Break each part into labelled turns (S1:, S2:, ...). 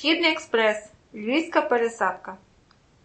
S1: Східний експрес, Львівська пересадка.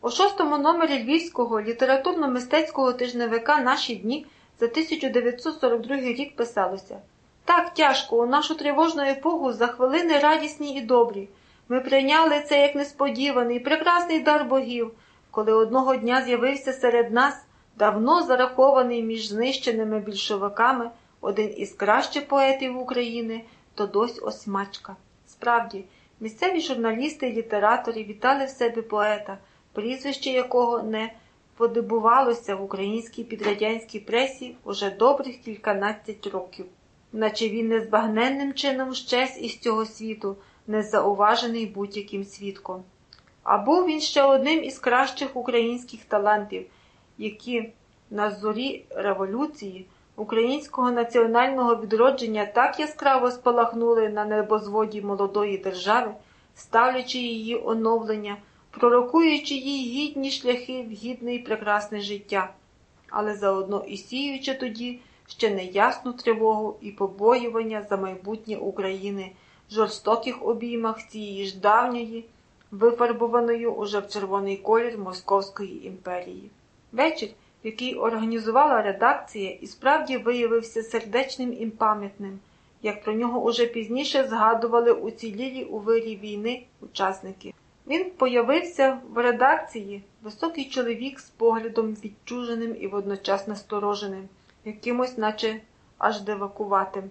S1: У шостому номері Львівського літературно-мистецького тижневика Наші дні за 1942 рік писалося Так тяжко, у нашу тривожну епоху за хвилини радісні і добрі. Ми прийняли це як несподіваний, прекрасний дар богів, коли одного дня з'явився серед нас давно зарахований між знищеними більшовиками один із кращих поетів України Тодось Осьмачка. Справді, місцеві журналісти і літератори вітали в себе поета, прізвище якого не подибувалося в українській підрадянській пресі уже добрих кільканадцять років, наче він незбагненним чином щез із цього світу, незауважений будь-яким свідком. А був він ще одним із кращих українських талантів, які на зорі революції українського національного відродження так яскраво спалахнули на небозводі молодої держави, ставлячи її оновлення, пророкуючи їй гідні шляхи в гідне і прекрасне життя, але заодно і сіючи тоді ще неясну тривогу і побоювання за майбутнє України в жорстоких обіймах цієї ж давньої, вифарбованої уже в червоний колір Московської імперії. Вечір який організувала редакція, і справді виявився сердечним і пам'ятним, як про нього уже пізніше згадували уцілілі у вирі війни учасники. Він появився в редакції високий чоловік з поглядом відчуженим і водночас настороженим, якимось, наче аж дивакуватим,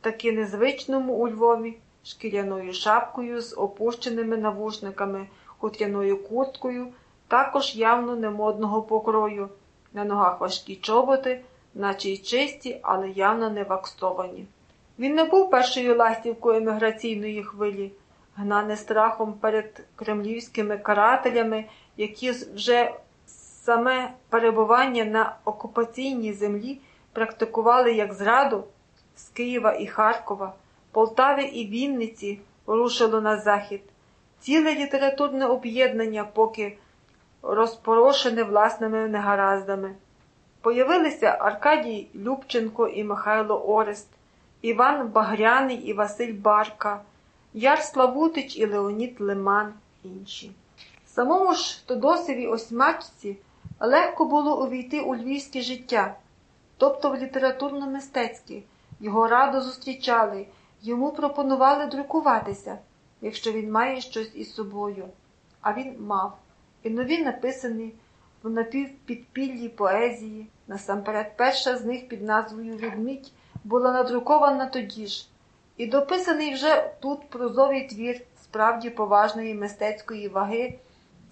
S1: таки незвичному у Львові, шкіряною шапкою з опущеними навушниками, хутряною курткою, також явно немодного покрою. На ногах важкі чоботи, наче й чисті, але явно не вакстовані. Він не був першою ластівкою еміграційної хвилі, гнаний страхом перед кремлівськими карателями, які вже саме перебування на окупаційній землі практикували як зраду з Києва і Харкова, Полтави і Вінниці рушило на захід. Ціле літературне об'єднання, поки розпорошене власними негараздами. Появилися Аркадій Любченко і Михайло Орест, Іван Багряний і Василь Барка, Яр Славутич і Леонід Лиман інші. Самому ж Тодосові Осьмачці легко було увійти у львівське життя, тобто в літературно-мистецьке. Його радо зустрічали, йому пропонували друкуватися, якщо він має щось із собою. А він мав і нові написані в напівпідпіллі поезії, насамперед перша з них під назвою Відмідь була надрукована тоді ж, і дописаний вже тут прозовий твір справді поважної мистецької ваги,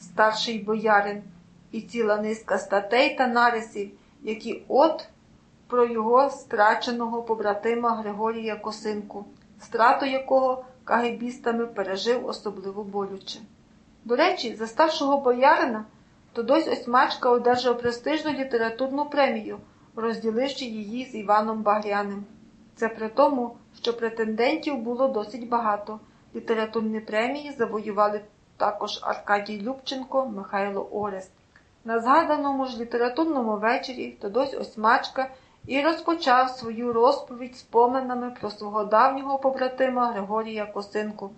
S1: старший боярин, і ціла низка статей та нарисів, які от про його страченого побратима Григорія Косинку, страту якого кагебістами пережив особливо болюче. До речі, за старшого боярина Тодось Осьмачка одержав престижну літературну премію, розділивши її з Іваном Багряним. Це при тому, що претендентів було досить багато. Літературні премії завоювали також Аркадій Любченко, Михайло Орест. На згаданому ж літературному вечорі Тодось Осьмачка і розпочав свою розповідь споминами про свого давнього побратима Григорія Косинку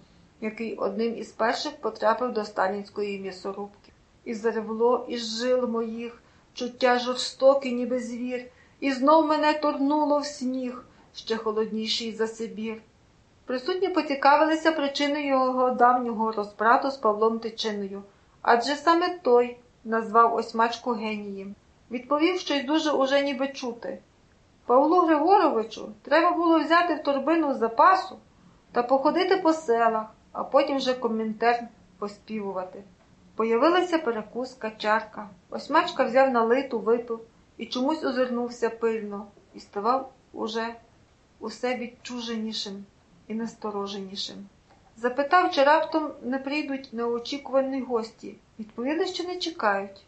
S1: який одним із перших потрапив до сталінської м'ясорубки. І заревло із жил моїх чуття жорстоке, ніби звір, і знов мене торнуло в сніг, ще холодніший за Сибір. Присутні поцікавилися причиною його давнього розбрату з Павлом Тичиною, адже саме той назвав осьмачку генієм. Відповів щось дуже уже ніби чути. Павлу Григоровичу треба було взяти в торбину запасу та походити по селах, а потім вже коментар поспівувати. Появилася перекуска, чарка. Осьмачка взяв налиту, випив і чомусь озирнувся пильно і ставав уже усе відчуженішим і настороженішим. Запитав, чи раптом не прийдуть неочікувані гості. Відповіли, що не чекають.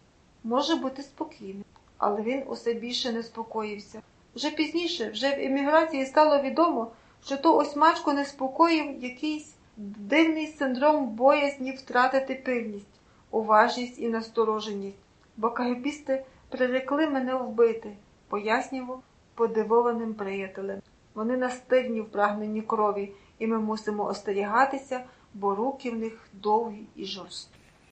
S1: Може бути спокійним. Але він усе більше не спокоївся. Вже пізніше, вже в еміграції стало відомо, що то осьмачку неспокоїв якийсь дивний синдром боязні втратити пильність, уважність і настороженість, бо кагебісти прирекли мене вбити, пояснював подивованим приятелем. Вони настирні в прагненні крові, і ми мусимо остерігатися, бо руки в них довгі і жорсткі.